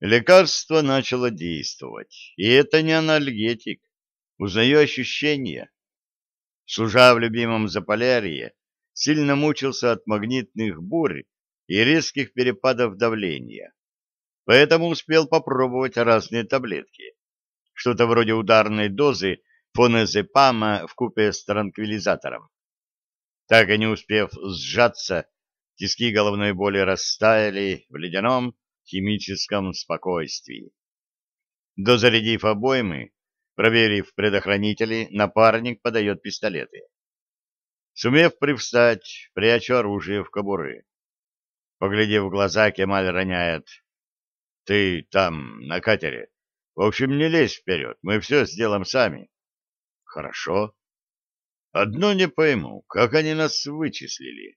Лекарство начало действовать, и это не анальгетик. Узнаю ощущения. Служа в любимом Заполярье, сильно мучился от магнитных бурь и резких перепадов давления. Поэтому успел попробовать разные таблетки. Что-то вроде ударной дозы фоназепама вкупе с транквилизатором. Так и не успев сжаться, тиски головной боли растаяли в ледяном химическом спокойствии. Дозарядив обоймы, проверив предохранители, напарник подает пистолеты. Сумев привстать, прячу оружие в кобуры. Поглядев в глаза, Кемаль роняет. — Ты там, на катере. В общем, не лезь вперед, мы все сделаем сами. — Хорошо. Одно не пойму, как они нас вычислили.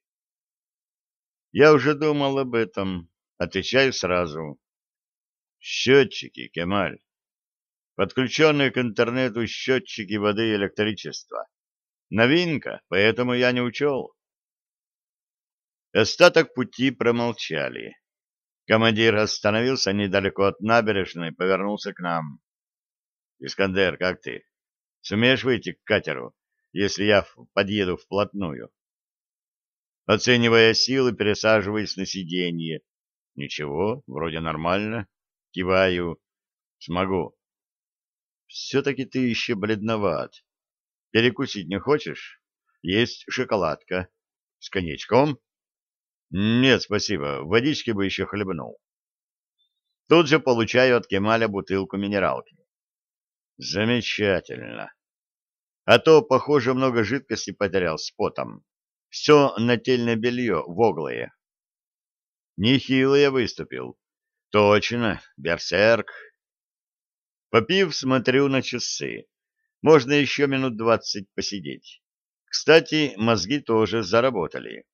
Я уже думал об этом. Отвечаю сразу. Счетчики, Кемаль. Подключенные к интернету счетчики воды и электричества. Новинка, поэтому я не учел. Остаток пути промолчали. Командир остановился недалеко от набережной, повернулся к нам. — Искандер, как ты? Сумеешь выйти к катеру, если я подъеду вплотную? Оценивая силы, пересаживаясь на сиденье. Ничего, вроде нормально. Киваю. Смогу. Все-таки ты еще бледноват. Перекусить не хочешь? Есть шоколадка. С коньячком? Нет, спасибо. Водички бы еще хлебнул. Тут же получаю от Кемаля бутылку минералки. Замечательно. А то, похоже, много жидкости потерял с потом. Все нательное белье воглое. Нехило я выступил. Точно, берсерк. Попив, смотрю на часы. Можно еще минут двадцать посидеть. Кстати, мозги тоже заработали.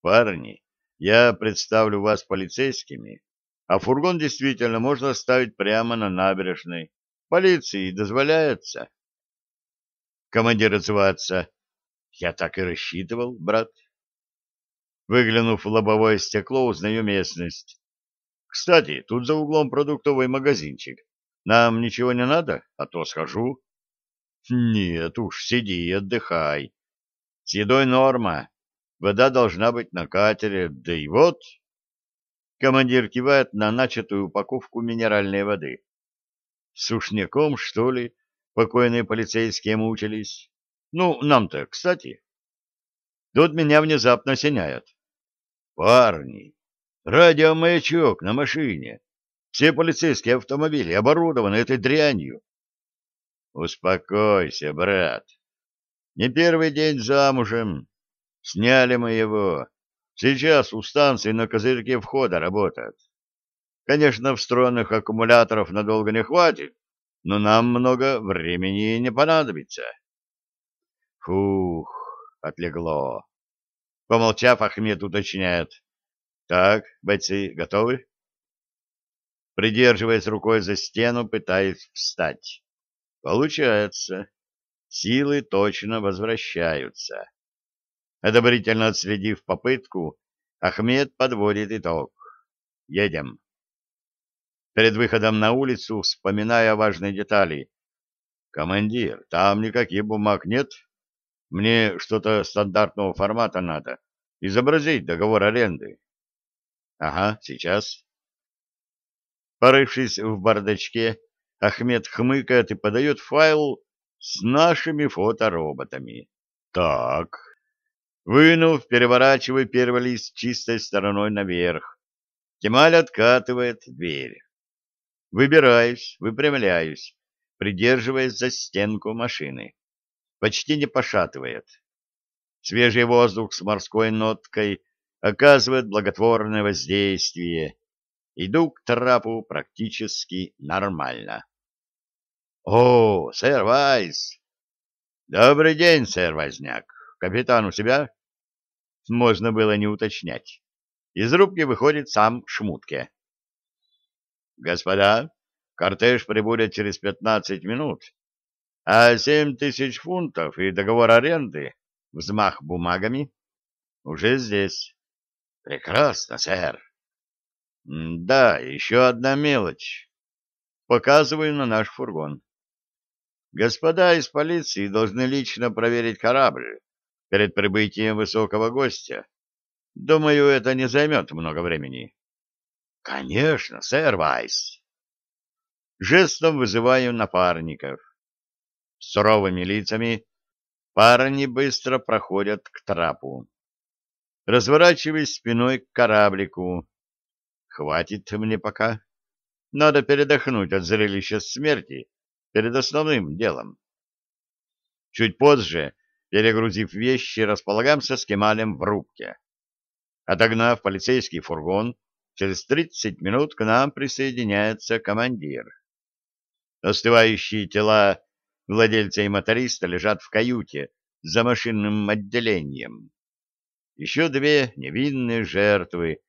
Парни, я представлю вас полицейскими, а фургон действительно можно оставить прямо на набережной. Полиции дозволяется. Командир отзывается. Я так и рассчитывал, брат. Выглянув в лобовое стекло, узнаю местность. Кстати, тут за углом продуктовый магазинчик. Нам ничего не надо, а то схожу. Нет уж, сиди и отдыхай. С едой норма. Вода должна быть на катере, да и вот... Командир кивает на начатую упаковку минеральной воды. Сушняком, что ли, покойные полицейские мучились? Ну, нам-то, кстати. Тут меня внезапно осеняет. Парни, радиомаячок на машине. Все полицейские автомобили оборудованы этой дрянью. Успокойся, брат. Не первый день замужем. Сняли мы его. Сейчас у станции на козырьке входа работает. Конечно, встроенных аккумуляторов надолго не хватит, но нам много времени не понадобится. Фух, отлегло. Помолчав, Ахмед уточняет. Так, бойцы, готовы? Придерживаясь рукой за стену, пытаясь встать. Получается. Силы точно возвращаются. Одобрительно отследив попытку, Ахмед подводит итог. Едем. Перед выходом на улицу, вспоминая важные детали. «Командир, там никаких бумаг нет?» Мне что-то стандартного формата надо. Изобразить договор аренды. Ага, сейчас. Порывшись в бардачке, Ахмед хмыкает и подает файл с нашими фотороботами. Так. Вынув, переворачиваю первый лист чистой стороной наверх. Кемаль откатывает дверь. Выбираюсь, выпрямляюсь, придерживаясь за стенку машины почти не пошатывает. Свежий воздух с морской ноткой оказывает благотворное воздействие. Иду к трапу практически нормально. — О, сэр Вайс! — Добрый день, сэр Возняк. Капитан у себя? Можно было не уточнять. Из рубки выходит сам Шмутке. — Господа, кортеж прибудет через пятнадцать минут. А семь тысяч фунтов и договор аренды, взмах бумагами, уже здесь. Прекрасно, сэр. Да, еще одна мелочь. Показываю на наш фургон. Господа из полиции должны лично проверить корабль перед прибытием высокого гостя. Думаю, это не займет много времени. — Конечно, сэр Вайс. Жестом вызываю напарников. С суровыми лицами парни быстро проходят к трапу. Разворачиваясь спиной к кораблику. Хватит мне пока. Надо передохнуть от зрелища смерти перед основным делом. Чуть позже, перегрузив вещи, располагаемся с Кемалем в рубке. Отогнав полицейский фургон, через 30 минут к нам присоединяется командир. Остывающие тела владельца и моториста лежат в каюте за машинным отделением. Еще две невинные жертвы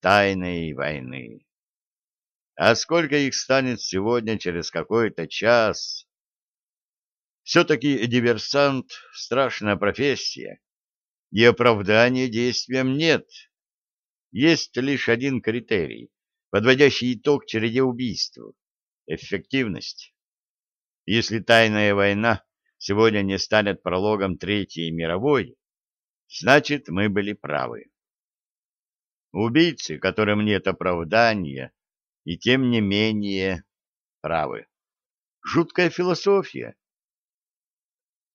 тайной войны. А сколько их станет сегодня через какой-то час? Все-таки диверсант — страшная профессия, и оправдания действиям нет. Есть лишь один критерий, подводящий итог череде убийств — эффективность. Если тайная война сегодня не станет прологом Третьей мировой, значит, мы были правы. Убийцы, которым нет оправдания, и тем не менее правы. Жуткая философия.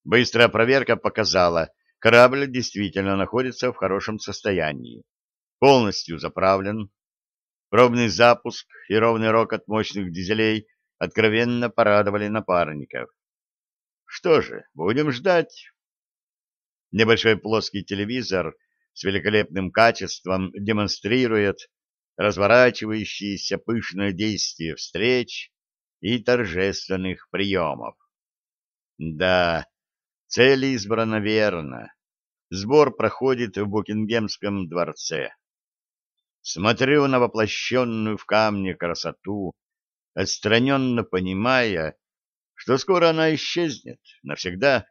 Быстрая проверка показала, корабль действительно находится в хорошем состоянии. Полностью заправлен. Пробный запуск и ровный рокот мощных дизелей откровенно порадовали напарников. Что же, будем ждать. Небольшой плоский телевизор с великолепным качеством демонстрирует разворачивающиеся пышное действие встреч и торжественных приемов. Да, цель избрана верно. Сбор проходит в Букингемском дворце. Смотрю на воплощенную в камне красоту, отстраненно понимая, что скоро она исчезнет навсегда.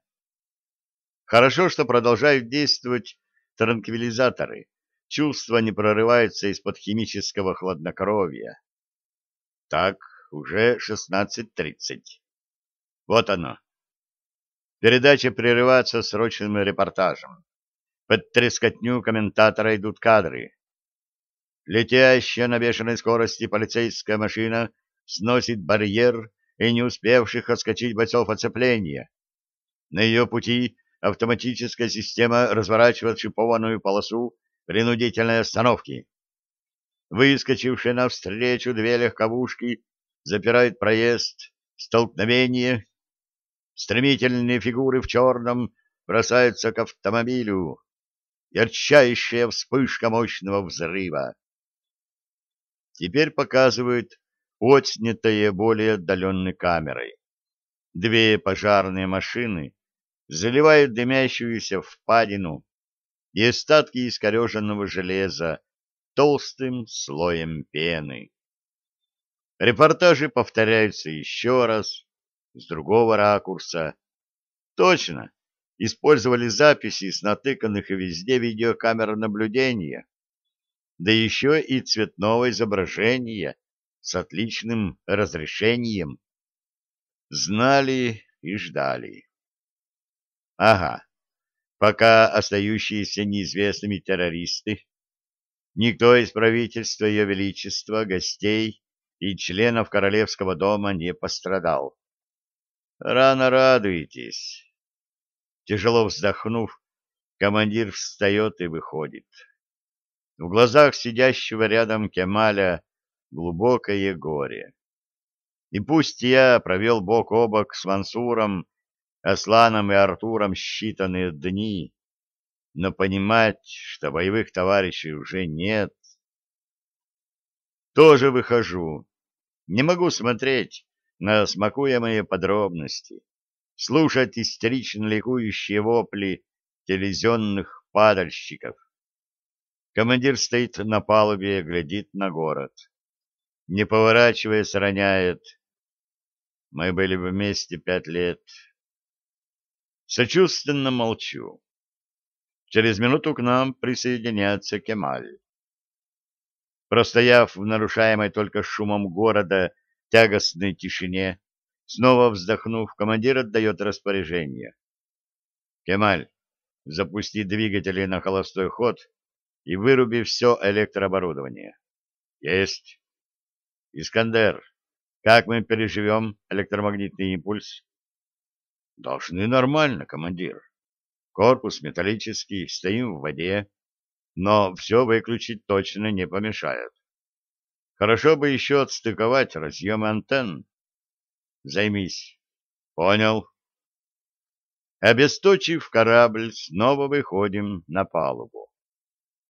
Хорошо, что продолжают действовать транквилизаторы, чувства не прорываются из-под химического хладнокровия. Так, уже 16.30. Вот оно. Передача прерывается срочным репортажем. Под трескотню комментатора идут кадры. Летящая на бешеной скорости полицейская машина сносит барьер и не успевших отскочить бойцов оцепления. На ее пути автоматическая система разворачивает шипованную полосу принудительной остановки. Выскочившие навстречу две легковушки запирают проезд, столкновение. Стремительные фигуры в черном бросаются к автомобилю. Ярчайшая вспышка мощного взрыва. Теперь показывают отснятое более отдаленной камерой. Две пожарные машины заливают дымящуюся впадину и остатки искореженного железа толстым слоем пены. Репортажи повторяются еще раз, с другого ракурса. Точно, использовали записи с натыканных везде видеокамер наблюдения, да еще и цветного изображения с отличным разрешением. Знали и ждали. Ага, пока остающиеся неизвестными террористы, никто из правительства Ее Величества, гостей и членов Королевского дома не пострадал. Рано радуетесь. Тяжело вздохнув, командир встает и выходит. В глазах сидящего рядом Кемаля глубокое горе. И пусть я провел бок о бок с Мансуром Асланом и Артуром считанные дни, но понимать, что боевых товарищей уже нет. Тоже выхожу. Не могу смотреть на смакуемые подробности, слушать истерично ликующие вопли телевизионных падальщиков. Командир стоит на палубе, глядит на город. Не поворачиваясь, роняет. Мы были вместе пять лет. Сочувственно молчу. Через минуту к нам присоединяется Кемаль. Простояв в нарушаемой только шумом города тягостной тишине, снова вздохнув, командир отдает распоряжение. «Кемаль, запусти двигатели на холостой ход и выруби все электрооборудование». «Есть». «Искандер, как мы переживем электромагнитный импульс?» «Должны нормально, командир. Корпус металлический, стоим в воде, но все выключить точно не помешает. Хорошо бы еще отстыковать разъемы антенн. Займись. Понял. Обесточив корабль, снова выходим на палубу.